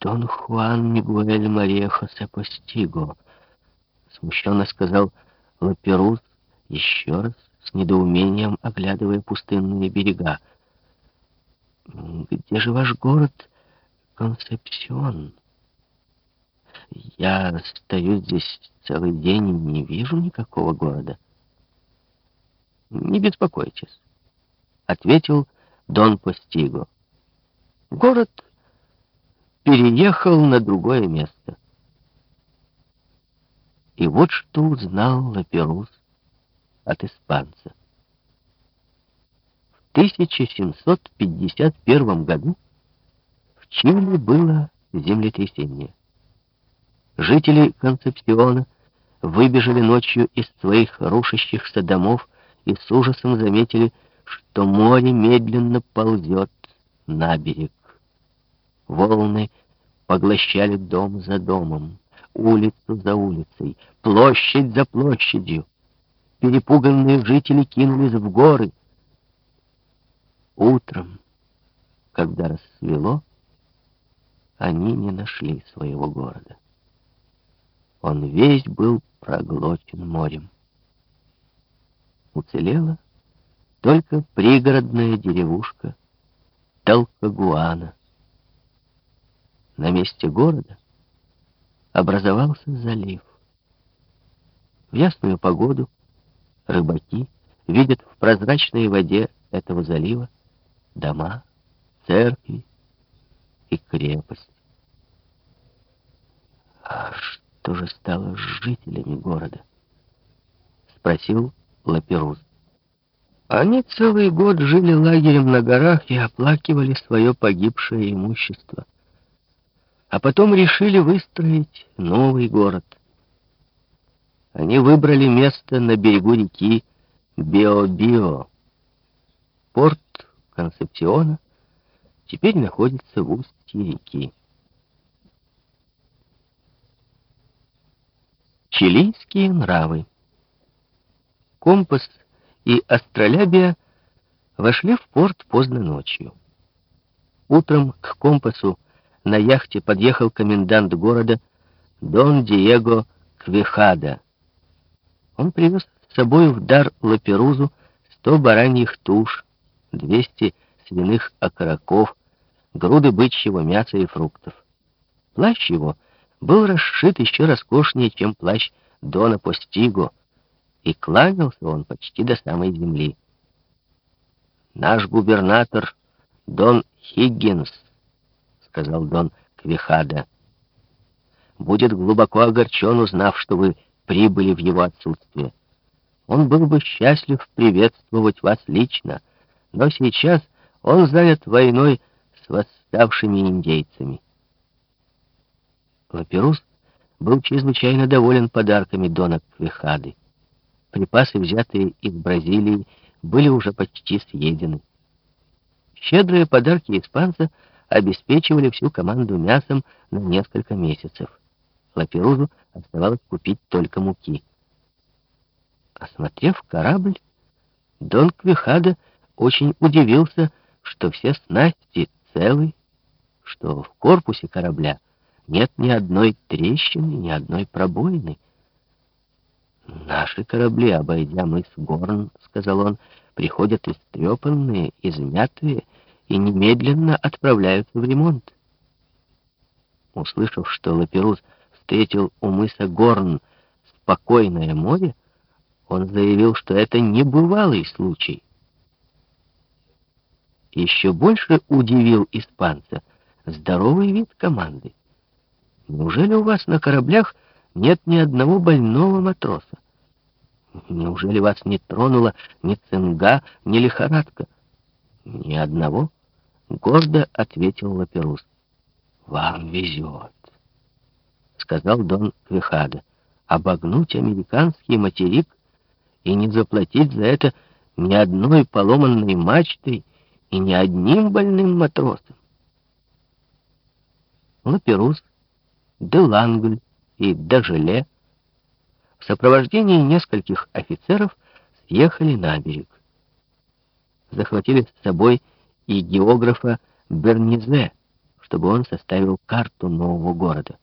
Дон Хуан Мигуэль Мария Хосе Постиго, смущенно сказал Лаперус еще раз, с недоумением оглядывая пустынные берега. «Где же ваш город Концепсион? Я стою здесь целый день и не вижу никакого города». «Не беспокойтесь», — ответил Дон Постиго. «Город переехал на другое место». И вот что узнал Лаперус от испанца. В 1751 году в Чили было землетрясение. Жители Концепсиона выбежали ночью из своих рушащихся домов и с ужасом заметили, что море медленно ползет на берег. Волны поглощали дом за домом, улицу за улицей, площадь за площадью. Перепуганные жители кинулись в горы. Утром, когда рассвело, они не нашли своего города. Он весь был проглочен морем. Уцелела только пригородная деревушка Талкагуана. На месте города образовался залив. В ясную погоду рыбаки видят в прозрачной воде этого залива дома, церкви и крепость. А что же стало с жителями города? Спросил Лаперуз. Они целый год жили лагерем на горах и оплакивали свое погибшее имущество. А потом решили выстроить новый город. Они выбрали место на берегу реки Био-Био. Порт Концепциона теперь находится в устье реки. Чилийские нравы. Компас и астролябия вошли в порт поздно ночью. Утром к компасу на яхте подъехал комендант города Дон Диего Квихада. Он привез с собой в дар Лаперузу сто бараньих туш, двести свиных окороков, груды бычьего мяса и фруктов. Плащ его был расшит еще роскошнее, чем плащ Дона Постиго, и кланялся он почти до самой земли. «Наш губернатор Дон Хиггинс», — сказал Дон Квихада, — «будет глубоко огорчен, узнав, что вы прибыли в его отсутствие. Он был бы счастлив приветствовать вас лично, но сейчас он занят войной с восставшими индейцами. Лаперус был чрезвычайно доволен подарками Дона Квихады. Припасы, взятые из Бразилии, были уже почти съедены. Щедрые подарки испанца обеспечивали всю команду мясом на несколько месяцев. Лаперузу оставалось купить только муки. Осмотрев корабль, Дон Квихада очень удивился, что все снасти целы, что в корпусе корабля нет ни одной трещины, ни одной пробоины. «Наши корабли, обойдя мыс Горн, — сказал он, — приходят истрепанные, измятые и немедленно отправляются в ремонт». Услышав, что Лаперус встретил у мыса Горн спокойное море, он заявил, что это небывалый случай. Еще больше удивил испанца здоровый вид команды. Неужели у вас на кораблях нет ни одного больного матроса? Неужели вас не тронула ни цинга, ни лихорадка? Ни одного, — гордо ответил Лаперус. Вам везет сказал Дон Квихада, обогнуть американский материк и не заплатить за это ни одной поломанной мачтой и ни одним больным матросом. Лаперус, Делангль и Дажеле в сопровождении нескольких офицеров съехали на берег. Захватили с собой и географа Бернизе, чтобы он составил карту нового города.